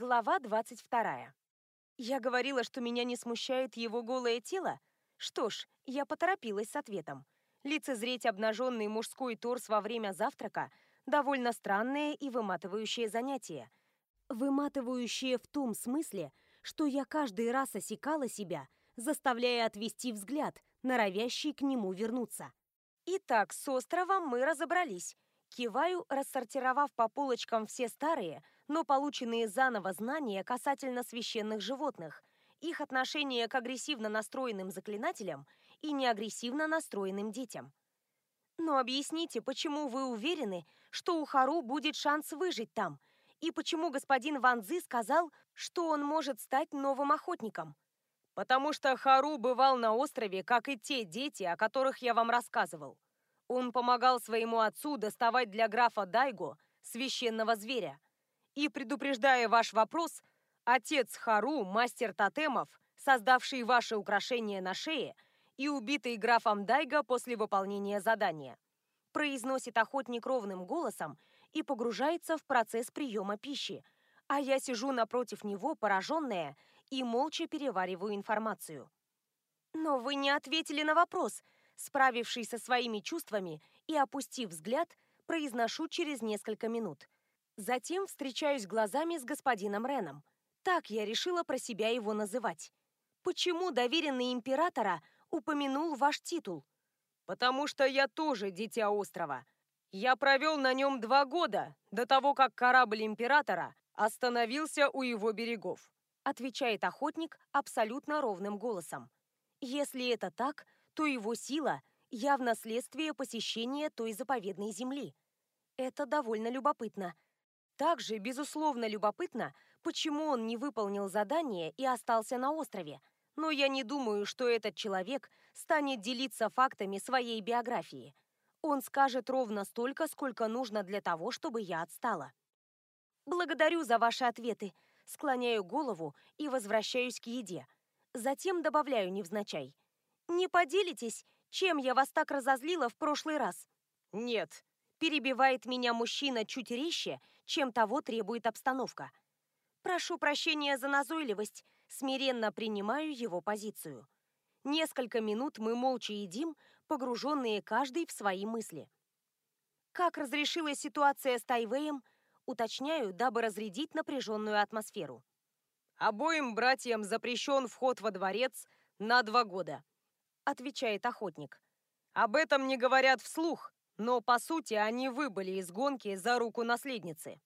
Глава 22. Я говорила, что меня не смущает его голое тело? Что ж, я поторопилась с ответом. Лицезреть обнаженный мужской торс во время завтрака – довольно странное и выматывающее занятие. Выматывающее в том смысле, что я каждый раз осекала себя, заставляя отвести взгляд, норовящий к нему вернуться. Итак, с островом мы разобрались. Киваю, рассортировав по полочкам все старые, но полученные заново знания касательно священных животных, их отношение к агрессивно настроенным заклинателям и неагрессивно настроенным детям. Но объясните, почему вы уверены, что у Хару будет шанс выжить там, и почему господин Ван Цзы сказал, что он может стать новым охотником? Потому что Хару бывал на острове, как и те дети, о которых я вам рассказывал. Он помогал своему отцу доставать для графа Дайго священного зверя. И предупреждая ваш вопрос, отец Хару, мастер тотемов, создавший ваше украшение на шее и убитый графом Дайго после выполнения задания. Произносит охотник ровным голосом и погружается в процесс приема пищи, а я сижу напротив него, пораженная, и молча перевариваю информацию. «Но вы не ответили на вопрос», Справившись со своими чувствами и опустив взгляд, произношу через несколько минут. Затем встречаюсь глазами с господином Реном. Так я решила про себя его называть. Почему доверенный императора упомянул ваш титул? Потому что я тоже дитя острова. Я провел на нем два года, до того, как корабль императора остановился у его берегов. Отвечает охотник абсолютно ровным голосом. Если это так, то его сила явно следствие посещения той заповедной земли. Это довольно любопытно. Также, безусловно, любопытно, почему он не выполнил задание и остался на острове. Но я не думаю, что этот человек станет делиться фактами своей биографии. Он скажет ровно столько, сколько нужно для того, чтобы я отстала. Благодарю за ваши ответы. Склоняю голову и возвращаюсь к еде. Затем добавляю невзначай – «Не поделитесь, чем я вас так разозлила в прошлый раз?» «Нет», – перебивает меня мужчина чуть резче, чем того требует обстановка. «Прошу прощения за назойливость», смиренно принимаю его позицию. Несколько минут мы молча едим, погруженные каждый в свои мысли. Как разрешилась ситуация с Тайвеем, уточняю, дабы разрядить напряженную атмосферу. Обоим братьям запрещен вход во дворец на два года отвечает охотник. Об этом не говорят вслух, но по сути они выбыли из гонки за руку наследницы.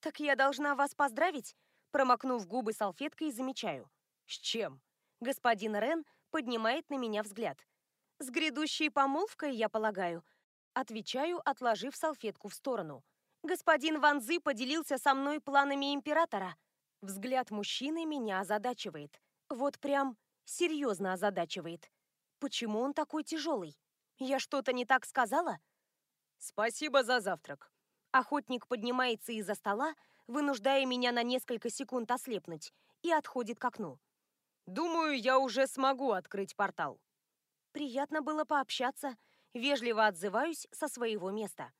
Так я должна вас поздравить? Промокнув губы салфеткой, замечаю. С чем? Господин Рен поднимает на меня взгляд. С грядущей помолвкой, я полагаю. Отвечаю, отложив салфетку в сторону. Господин Ванзы поделился со мной планами императора. Взгляд мужчины меня озадачивает. Вот прям серьезно озадачивает. Почему он такой тяжелый? Я что-то не так сказала? Спасибо за завтрак. Охотник поднимается из-за стола, вынуждая меня на несколько секунд ослепнуть, и отходит к окну. Думаю, я уже смогу открыть портал. Приятно было пообщаться. Вежливо отзываюсь со своего места.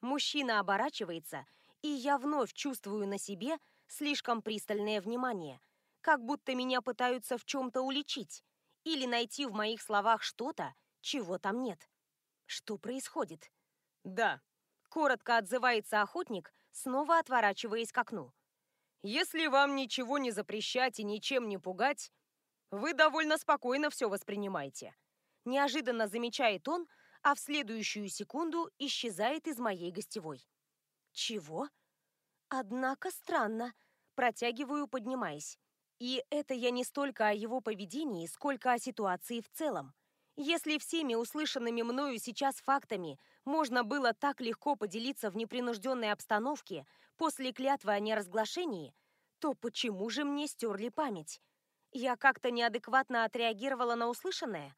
Мужчина оборачивается, и я вновь чувствую на себе слишком пристальное внимание, как будто меня пытаются в чем-то уличить или найти в моих словах что-то, чего там нет. Что происходит? Да. Коротко отзывается охотник, снова отворачиваясь к окну. Если вам ничего не запрещать и ничем не пугать, вы довольно спокойно все воспринимаете. Неожиданно замечает он, а в следующую секунду исчезает из моей гостевой. Чего? Однако странно. Протягиваю, поднимаясь. И это я не столько о его поведении, сколько о ситуации в целом. Если всеми услышанными мною сейчас фактами можно было так легко поделиться в непринужденной обстановке после клятвы о неразглашении, то почему же мне стерли память? Я как-то неадекватно отреагировала на услышанное?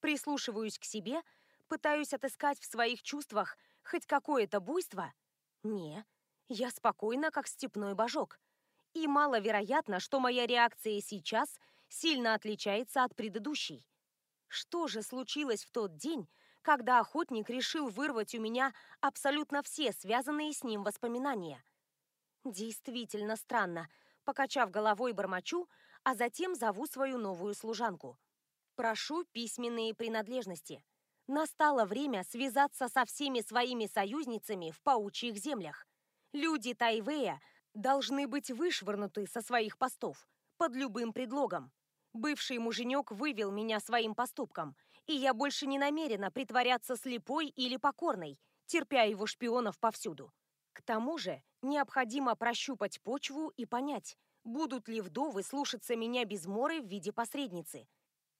Прислушиваюсь к себе, пытаюсь отыскать в своих чувствах хоть какое-то буйство? Не, я спокойна, как степной божок и маловероятно, что моя реакция сейчас сильно отличается от предыдущей. Что же случилось в тот день, когда охотник решил вырвать у меня абсолютно все связанные с ним воспоминания? Действительно странно. Покачав головой, бормочу, а затем зову свою новую служанку. Прошу письменные принадлежности. Настало время связаться со всеми своими союзницами в паучьих землях. Люди Тайвея должны быть вышвырнуты со своих постов под любым предлогом. Бывший муженек вывел меня своим поступком, и я больше не намерена притворяться слепой или покорной, терпя его шпионов повсюду. К тому же необходимо прощупать почву и понять, будут ли вдовы слушаться меня без моры в виде посредницы.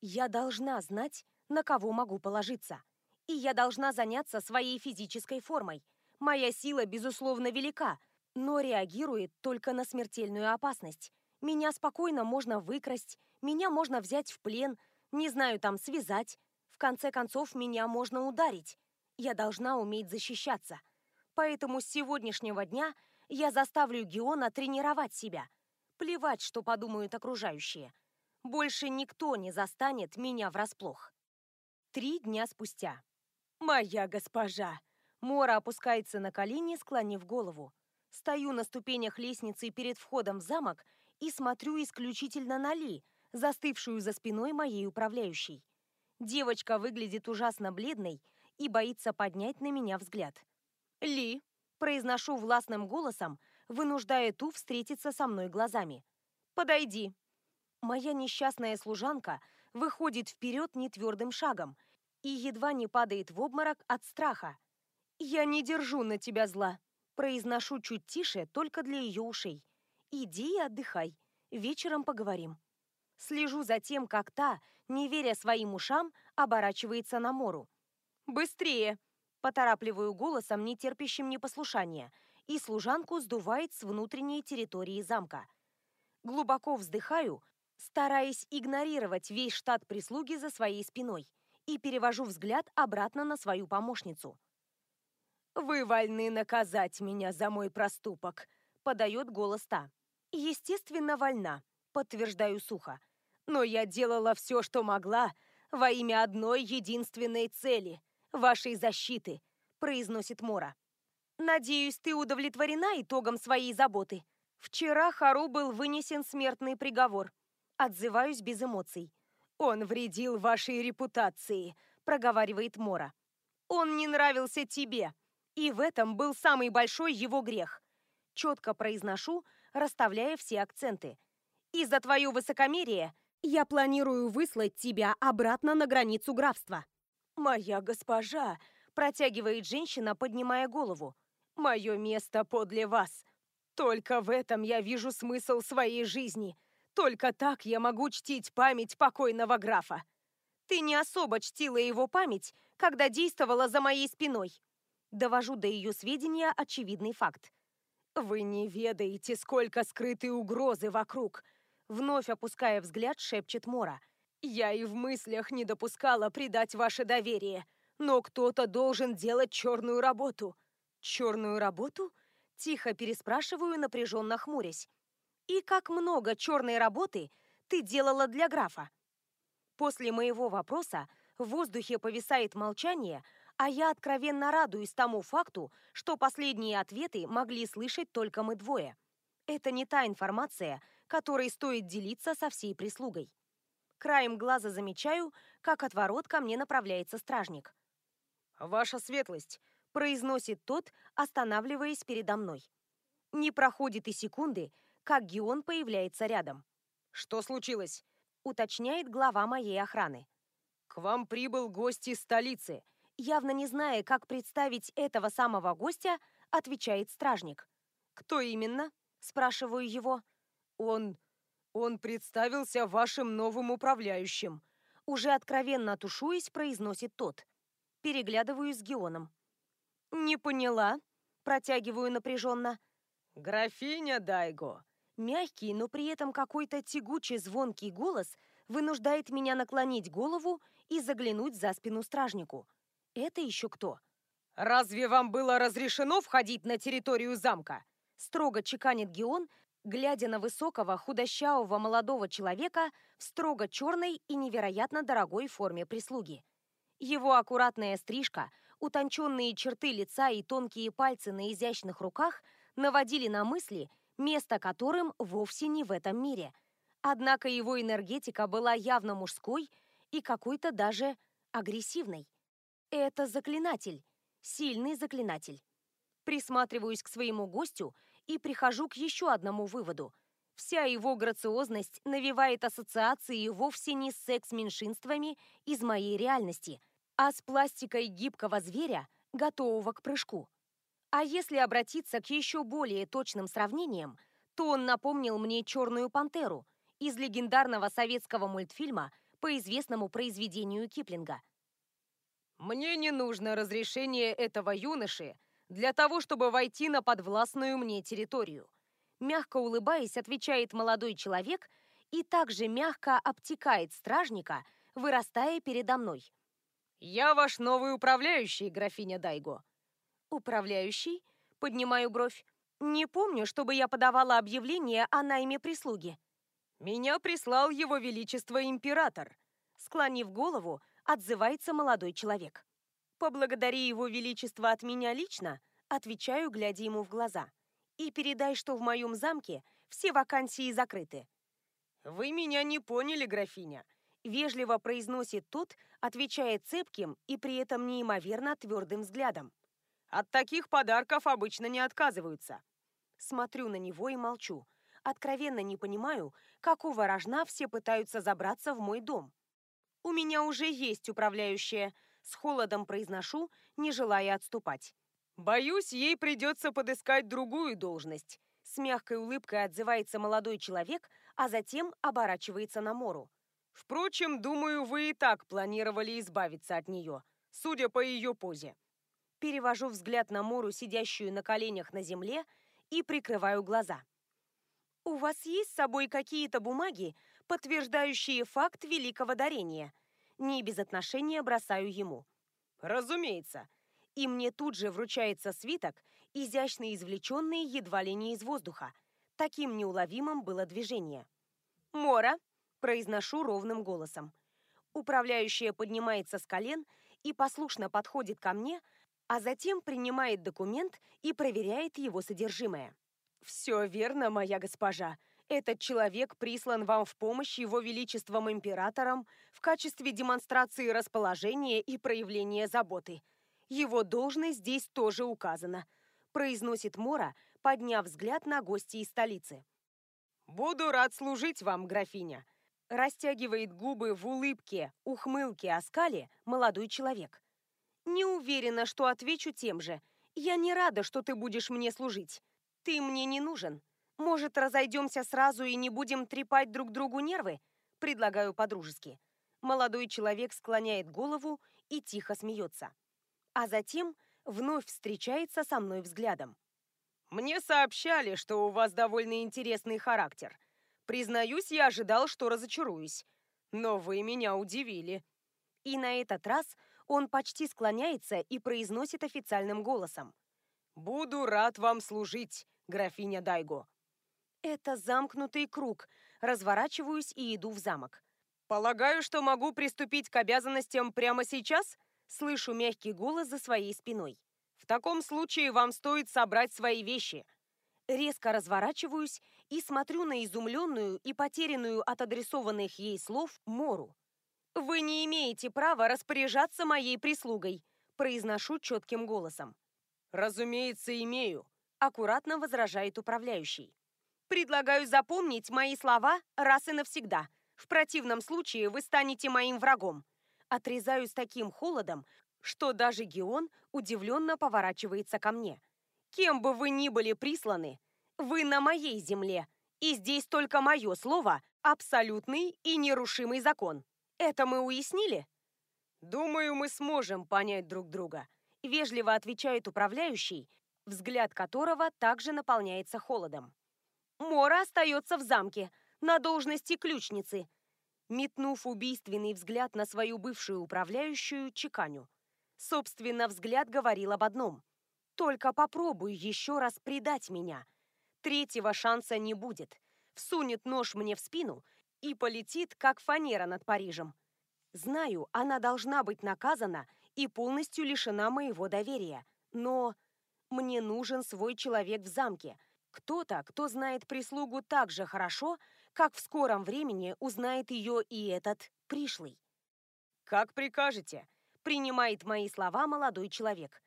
Я должна знать, на кого могу положиться. И я должна заняться своей физической формой. Моя сила, безусловно, велика, но реагирует только на смертельную опасность. Меня спокойно можно выкрасть, меня можно взять в плен, не знаю, там, связать. В конце концов, меня можно ударить. Я должна уметь защищаться. Поэтому с сегодняшнего дня я заставлю Геона тренировать себя. Плевать, что подумают окружающие. Больше никто не застанет меня врасплох. Три дня спустя. «Моя госпожа!» Мора опускается на колени, склонив голову. Стою на ступенях лестницы перед входом в замок и смотрю исключительно на Ли, застывшую за спиной моей управляющей. Девочка выглядит ужасно бледной и боится поднять на меня взгляд. «Ли!» – произношу властным голосом, вынуждая ту встретиться со мной глазами. «Подойди!» Моя несчастная служанка выходит вперед нетвердым шагом – и едва не падает в обморок от страха. «Я не держу на тебя зла», произношу чуть тише, только для ее ушей. «Иди и отдыхай, вечером поговорим». Слежу за тем, как та, не веря своим ушам, оборачивается на Мору. «Быстрее!» – поторапливаю голосом, не терпящим непослушания, и служанку сдувает с внутренней территории замка. Глубоко вздыхаю, стараясь игнорировать весь штат прислуги за своей спиной и перевожу взгляд обратно на свою помощницу. «Вы вольны наказать меня за мой проступок», — подает голос та. «Естественно, вольна», — подтверждаю сухо. «Но я делала все, что могла, во имя одной единственной цели — вашей защиты», — произносит Мора. «Надеюсь, ты удовлетворена итогом своей заботы. Вчера Хару был вынесен смертный приговор. Отзываюсь без эмоций. «Он вредил вашей репутации», — проговаривает Мора. «Он не нравился тебе, и в этом был самый большой его грех». Четко произношу, расставляя все акценты. «И за твое высокомерие я планирую выслать тебя обратно на границу графства». «Моя госпожа», — протягивает женщина, поднимая голову. «Мое место подле вас. Только в этом я вижу смысл своей жизни». Только так я могу чтить память покойного графа. Ты не особо чтила его память, когда действовала за моей спиной. Довожу до ее сведения очевидный факт. Вы не ведаете, сколько скрытой угрозы вокруг. Вновь опуская взгляд, шепчет Мора. Я и в мыслях не допускала предать ваше доверие, но кто-то должен делать черную работу. Черную работу? Тихо переспрашиваю, напряженно хмурясь. И как много черной работы ты делала для графа? После моего вопроса в воздухе повисает молчание, а я откровенно радуюсь тому факту, что последние ответы могли слышать только мы двое. Это не та информация, которой стоит делиться со всей прислугой. Краем глаза замечаю, как от ворот ко мне направляется стражник. «Ваша светлость», — произносит тот, останавливаясь передо мной. Не проходит и секунды, как Гион появляется рядом. «Что случилось?» — уточняет глава моей охраны. «К вам прибыл гость из столицы». Явно не зная, как представить этого самого гостя, отвечает стражник. «Кто именно?» – спрашиваю его. «Он... он представился вашим новым управляющим». Уже откровенно тушуясь, произносит тот. Переглядываю с Геоном. «Не поняла», – протягиваю напряженно. «Графиня Дайго, Мягкий, но при этом какой-то тягучий звонкий голос вынуждает меня наклонить голову и заглянуть за спину стражнику. Это еще кто? «Разве вам было разрешено входить на территорию замка?» Строго чеканит Геон, глядя на высокого, худощавого молодого человека в строго черной и невероятно дорогой форме прислуги. Его аккуратная стрижка, утонченные черты лица и тонкие пальцы на изящных руках наводили на мысли, место которым вовсе не в этом мире. Однако его энергетика была явно мужской и какой-то даже агрессивной. Это заклинатель, сильный заклинатель. Присматриваюсь к своему гостю и прихожу к еще одному выводу. Вся его грациозность навевает ассоциации вовсе не с секс-меньшинствами из моей реальности, а с пластикой гибкого зверя, готового к прыжку. А если обратиться к еще более точным сравнениям, то он напомнил мне «Черную пантеру» из легендарного советского мультфильма по известному произведению Киплинга. «Мне не нужно разрешение этого юноши для того, чтобы войти на подвластную мне территорию», мягко улыбаясь, отвечает молодой человек и также мягко обтекает стражника, вырастая передо мной. «Я ваш новый управляющий, графиня Дайго. «Управляющий?» — поднимаю бровь. «Не помню, чтобы я подавала объявление о найме прислуги». «Меня прислал его величество император», — склонив голову, отзывается молодой человек. «Поблагодари его величество от меня лично», — отвечаю, глядя ему в глаза. «И передай, что в моем замке все вакансии закрыты». «Вы меня не поняли, графиня», — вежливо произносит тот, отвечая цепким и при этом неимоверно твердым взглядом. От таких подарков обычно не отказываются. Смотрю на него и молчу. Откровенно не понимаю, какого рожна все пытаются забраться в мой дом. У меня уже есть управляющая. С холодом произношу, не желая отступать. Боюсь, ей придется подыскать другую должность. С мягкой улыбкой отзывается молодой человек, а затем оборачивается на Мору. Впрочем, думаю, вы и так планировали избавиться от нее, судя по ее позе. Перевожу взгляд на Мору, сидящую на коленях на земле, и прикрываю глаза. «У вас есть с собой какие-то бумаги, подтверждающие факт великого дарения?» Не без отношения бросаю ему. «Разумеется». И мне тут же вручается свиток, изящно извлеченный едва ли не из воздуха. Таким неуловимым было движение. «Мора!» – произношу ровным голосом. Управляющая поднимается с колен и послушно подходит ко мне, а затем принимает документ и проверяет его содержимое. «Все верно, моя госпожа. Этот человек прислан вам в помощь его величеством императором в качестве демонстрации расположения и проявления заботы. Его должность здесь тоже указана», – произносит Мора, подняв взгляд на гостей из столицы. «Буду рад служить вам, графиня», – растягивает губы в улыбке, ухмылке, оскале молодой человек. Не уверена, что отвечу тем же. Я не рада, что ты будешь мне служить. Ты мне не нужен. Может, разойдемся сразу и не будем трепать друг другу нервы? Предлагаю по-дружески. Молодой человек склоняет голову и тихо смеется. А затем вновь встречается со мной взглядом. «Мне сообщали, что у вас довольно интересный характер. Признаюсь, я ожидал, что разочаруюсь. Но вы меня удивили». И на этот раз он почти склоняется и произносит официальным голосом. «Буду рад вам служить, графиня Дайго». Это замкнутый круг. Разворачиваюсь и иду в замок. «Полагаю, что могу приступить к обязанностям прямо сейчас?» Слышу мягкий голос за своей спиной. «В таком случае вам стоит собрать свои вещи». Резко разворачиваюсь и смотрю на изумленную и потерянную от адресованных ей слов Мору. «Вы не имеете права распоряжаться моей прислугой», произношу четким голосом. «Разумеется, имею», аккуратно возражает управляющий. «Предлагаю запомнить мои слова раз и навсегда. В противном случае вы станете моим врагом». Отрезаю с таким холодом, что даже Геон удивленно поворачивается ко мне. «Кем бы вы ни были присланы, вы на моей земле, и здесь только мое слово – абсолютный и нерушимый закон». Это мы уяснили? Думаю, мы сможем понять друг друга. Вежливо отвечает управляющий, взгляд которого также наполняется холодом. Мора остается в замке, на должности ключницы. Метнув убийственный взгляд на свою бывшую управляющую, чеканю. Собственно, взгляд говорил об одном. Только попробуй еще раз предать меня. Третьего шанса не будет. Всунет нож мне в спину – и полетит, как фанера над Парижем. Знаю, она должна быть наказана и полностью лишена моего доверия. Но Мне нужен свой человек в замке. Кто-то, кто знает прислугу так же хорошо, как в скором времени узнает ее и этот пришлый. «Как прикажете», — принимает мои слова молодой человек.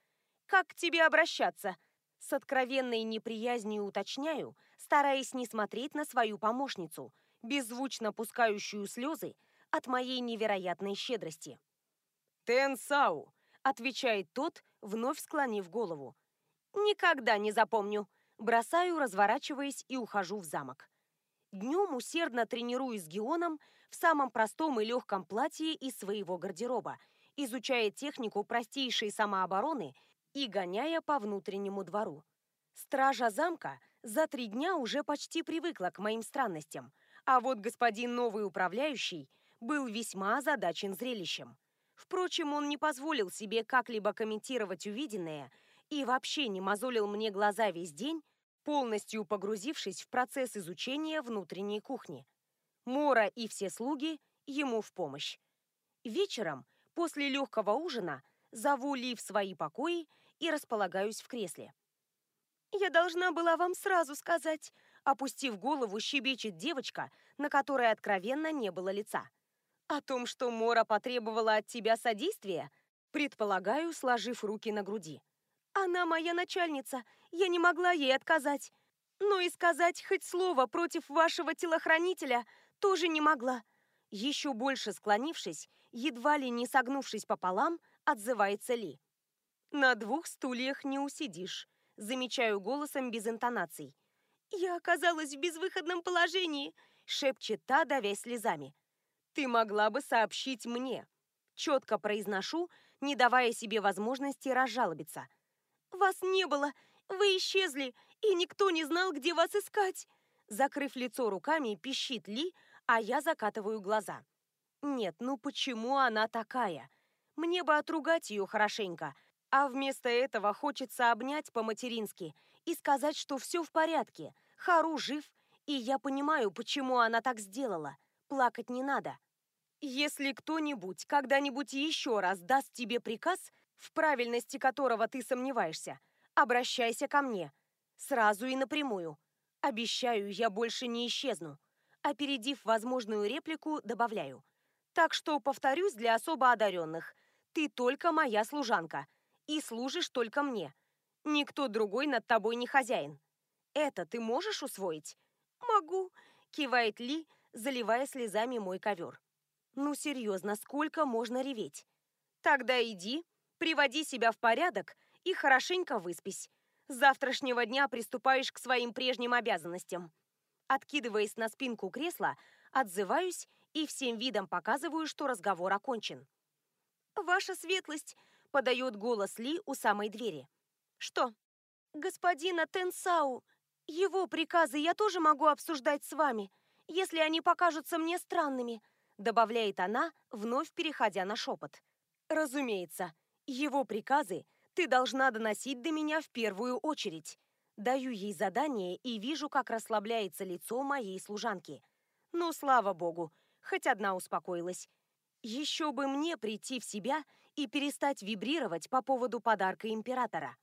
«Как к тебе обращаться?» С откровенной неприязнью уточняю, стараясь не смотреть на свою помощницу, беззвучно пускающую слезы от моей невероятной щедрости. «Тен Сау», — отвечает тот, вновь склонив голову. «Никогда не запомню». Бросаю, разворачиваясь и ухожу в замок. Днем усердно тренируюсь с Геоном в самом простом и легком платье из своего гардероба, изучая технику простейшей самообороны и гоняя по внутреннему двору. Стража замка за три дня уже почти привыкла к моим странностям, а вот господин новый управляющий был весьма озадачен зрелищем. Впрочем, он не позволил себе как-либо комментировать увиденное и вообще не мозолил мне глаза весь день, полностью погрузившись в процесс изучения внутренней кухни. Мора и все слуги ему в помощь. Вечером, после легкого ужина, зову Ли в свои покои и располагаюсь в кресле. «Я должна была вам сразу сказать», опустив голову, щебечет девочка, на которой откровенно не было лица. О том, что Мора потребовала от тебя содействия, предполагаю, сложив руки на груди. Она моя начальница, я не могла ей отказать. Но и сказать хоть слово против вашего телохранителя тоже не могла. Еще больше склонившись, едва ли не согнувшись пополам, отзывается Ли. На двух стульях не усидишь, замечаю голосом без интонаций. Я оказалась в безвыходном положении, шепчет та, давясь слезами. Ты могла бы сообщить мне. Четко произношу, не давая себе возможности разжалобиться. Вас не было, вы исчезли, и никто не знал, где вас искать. Закрыв лицо руками, пищит Ли, а я закатываю глаза. Нет, ну почему она такая? Мне бы отругать ее хорошенько, а вместо этого хочется обнять по-матерински и сказать, что все в порядке, Хару жив, и я понимаю, почему она так сделала. Плакать не надо. Если кто-нибудь когда-нибудь еще раз даст тебе приказ, в правильности которого ты сомневаешься, обращайся ко мне. Сразу и напрямую. Обещаю, я больше не исчезну. Опередив возможную реплику, добавляю. Так что повторюсь для особо одаренных. Ты только моя служанка. И служишь только мне. Никто другой над тобой не хозяин. Это ты можешь усвоить? Могу, кивает Ли, заливая слезами мой ковер. Ну серьезно, сколько можно реветь? Тогда иди, приводи себя в порядок и хорошенько выспись. С завтрашнего дня приступаешь к своим прежним обязанностям. Откидываясь на спинку кресла, отзываюсь и всем видом показываю, что разговор окончен. «Ваша светлость!» — подает голос Ли у самой двери. «Что?» «Господина Тенсау, его приказы я тоже могу обсуждать с вами, если они покажутся мне странными», добавляет она, вновь переходя на шепот. Разумеется, его приказы ты должна доносить до меня в первую очередь. Даю ей задание и вижу, как расслабляется лицо моей служанки. Ну, слава богу, хоть одна успокоилась. Еще бы мне прийти в себя и перестать вибрировать по поводу подарка императора.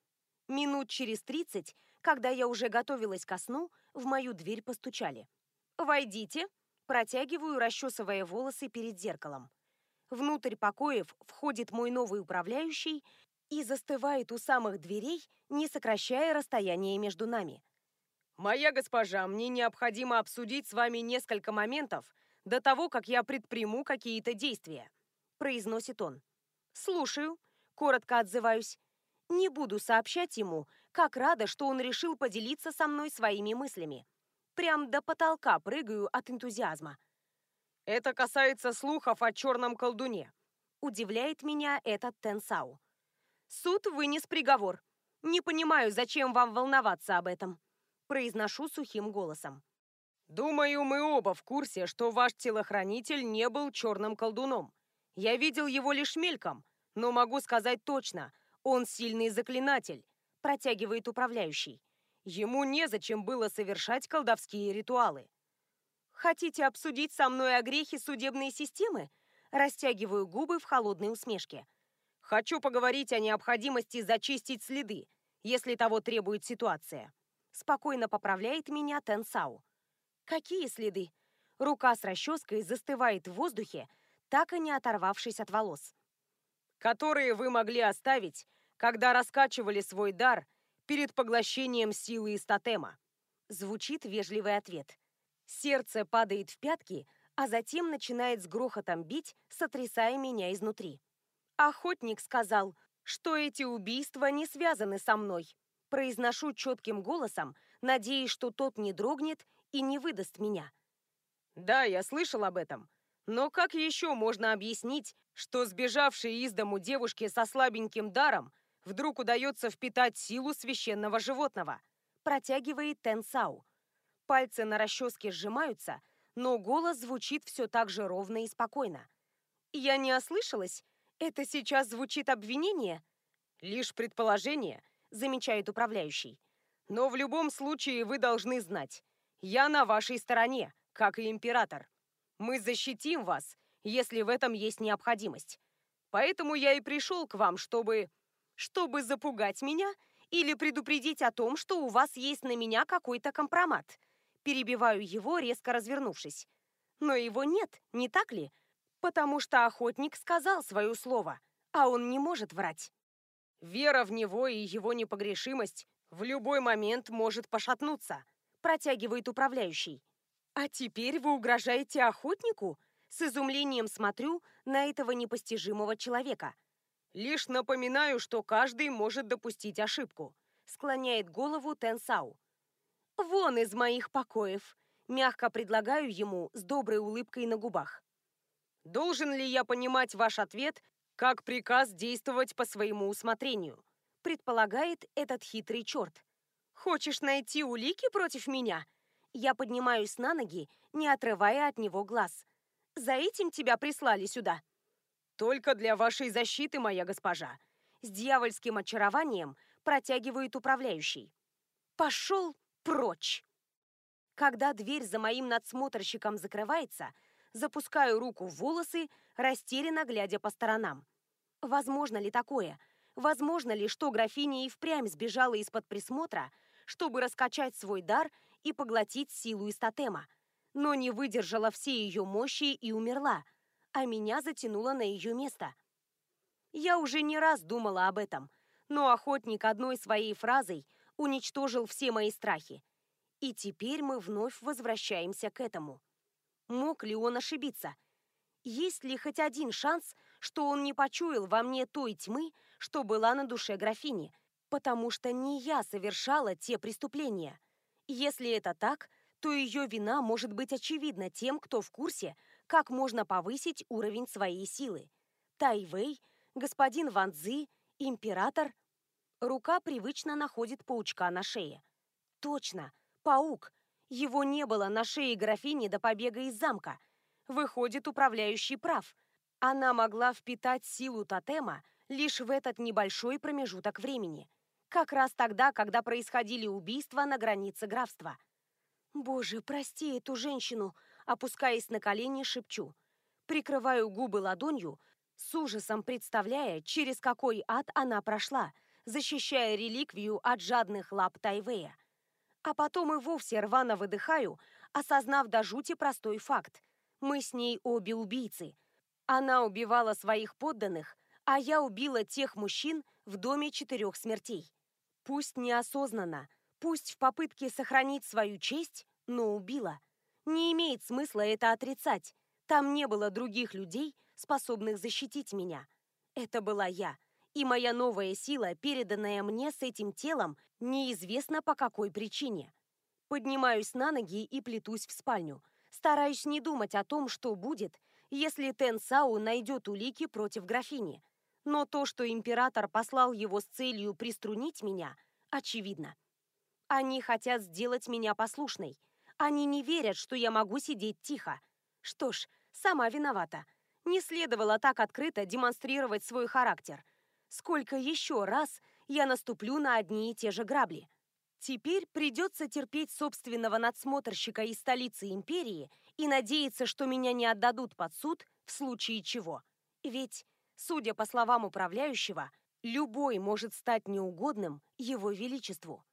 Минут через тридцать, когда я уже готовилась ко сну, в мою дверь постучали. «Войдите», Протягиваю, расчесывая волосы перед зеркалом. Внутрь покоев входит мой новый управляющий и застывает у самых дверей, не сокращая расстояние между нами. «Моя госпожа, мне необходимо обсудить с вами несколько моментов до того, как я предприму какие-то действия», — произносит он. «Слушаю», — коротко отзываюсь. «Не буду сообщать ему, как рада, что он решил поделиться со мной своими мыслями. Прям до потолка прыгаю от энтузиазма. Это касается слухов о черном колдуне. Удивляет меня этот Тенсау. Суд вынес приговор. Не понимаю, зачем вам волноваться об этом. Произношу сухим голосом. Думаю, мы оба в курсе, что ваш телохранитель не был черным колдуном. Я видел его лишь мельком, но могу сказать точно, он сильный заклинатель, протягивает управляющий. Ему незачем было совершать колдовские ритуалы. «Хотите обсудить со мной о грехе судебной системы?» Растягиваю губы в холодной усмешке. «Хочу поговорить о необходимости зачистить следы, если того требует ситуация. Спокойно поправляет меня Тенсау. Какие следы? Рука с расческой застывает в воздухе, так и не оторвавшись от волос. Которые вы могли оставить, когда раскачивали свой дар перед поглощением силы из тотема. Звучит вежливый ответ. Сердце падает в пятки, а затем начинает с грохотом бить, сотрясая меня изнутри. Охотник сказал, что эти убийства не связаны со мной. Произношу четким голосом, надеясь, что тот не дрогнет и не выдаст меня. Да, я слышал об этом. Но как еще можно объяснить, что сбежавшей из дому девушке со слабеньким даром вдруг удается впитать силу священного животного? Протягивает Тенсау. Пальцы на расческе сжимаются, но голос звучит все так же ровно и спокойно. Я не ослышалась? Это сейчас звучит обвинение? Лишь предположение, замечает управляющий. Но в любом случае вы должны знать, я на вашей стороне, как и император. Мы защитим вас, если в этом есть необходимость. Поэтому я и пришел к вам, чтобы... Чтобы запугать меня или предупредить о том, что у вас есть на меня какой-то компромат. Перебиваю его, резко развернувшись. Но его нет, не так ли? Потому что охотник сказал свое слово, а он не может врать. Вера в него и его непогрешимость в любой момент может пошатнуться, протягивает управляющий. А теперь вы угрожаете охотнику? С изумлением смотрю на этого непостижимого человека. Лишь напоминаю, что каждый может допустить ошибку, склоняет голову Тенсау. Вон из моих покоев, мягко предлагаю ему с доброй улыбкой на губах. Должен ли я понимать ваш ответ как приказ действовать по своему усмотрению? Предполагает этот хитрый черт. Хочешь найти улики против меня? Я поднимаюсь на ноги, не отрывая от него глаз. За этим тебя прислали сюда. Только для вашей защиты, моя госпожа. С дьявольским очарованием протягивает управляющий. Пошел прочь. Когда дверь за моим надсмотрщиком закрывается, запускаю руку в волосы, растерянно глядя по сторонам. Возможно ли такое? Возможно ли, что графиня и впрямь сбежала из-под присмотра, чтобы раскачать свой дар и поглотить силу из тотема, но не выдержала все ее мощи и умерла, а меня затянуло на ее место? Я уже не раз думала об этом, но охотник одной своей фразой уничтожил все мои страхи. И теперь мы вновь возвращаемся к этому. Мог ли он ошибиться? Есть ли хоть один шанс, что он не почуял во мне той тьмы, что была на душе графини, потому что не я совершала те преступления? Если это так, то ее вина может быть очевидна тем, кто в курсе, как можно повысить уровень своей силы. Тайвей, господин Ван Цзи, император. Рука привычно находит паучка на шее. Точно, паук. Его не было на шее графини до побега из замка. Выходит, управляющий прав. Она могла впитать силу тотема лишь в этот небольшой промежуток времени. Как раз тогда, когда происходили убийства на границе графства. «Боже, прости эту женщину!» Опускаясь на колени, шепчу. Прикрываю губы ладонью, с ужасом представляя, через какой ад она прошла, защищая реликвию от жадных лап Тайвея. А потом и вовсе рвано выдыхаю, осознав до жути простой факт. Мы с ней обе убийцы. Она убивала своих подданных, а я убила тех мужчин в доме четырех смертей. Пусть неосознанно, пусть в попытке сохранить свою честь, но убила. Не имеет смысла это отрицать. Там не было других людей, способных защитить меня. Это была я и моя новая сила, переданная мне с этим телом, неизвестно по какой причине. Поднимаюсь на ноги и плетусь в спальню. Стараюсь не думать о том, что будет, если Тен Сау найдет улики против графини. Но то, что император послал его с целью приструнить меня, очевидно. Они хотят сделать меня послушной. Они не верят, что я могу сидеть тихо. Что ж, сама виновата. Не следовало так открыто демонстрировать свой характер – Сколько еще раз я наступлю на одни и те же грабли? Теперь придется терпеть собственного надсмотрщика из столицы империи и надеяться, что меня не отдадут под суд в случае чего. Ведь, судя по словам управляющего, Любой может стать неугодным его величеству.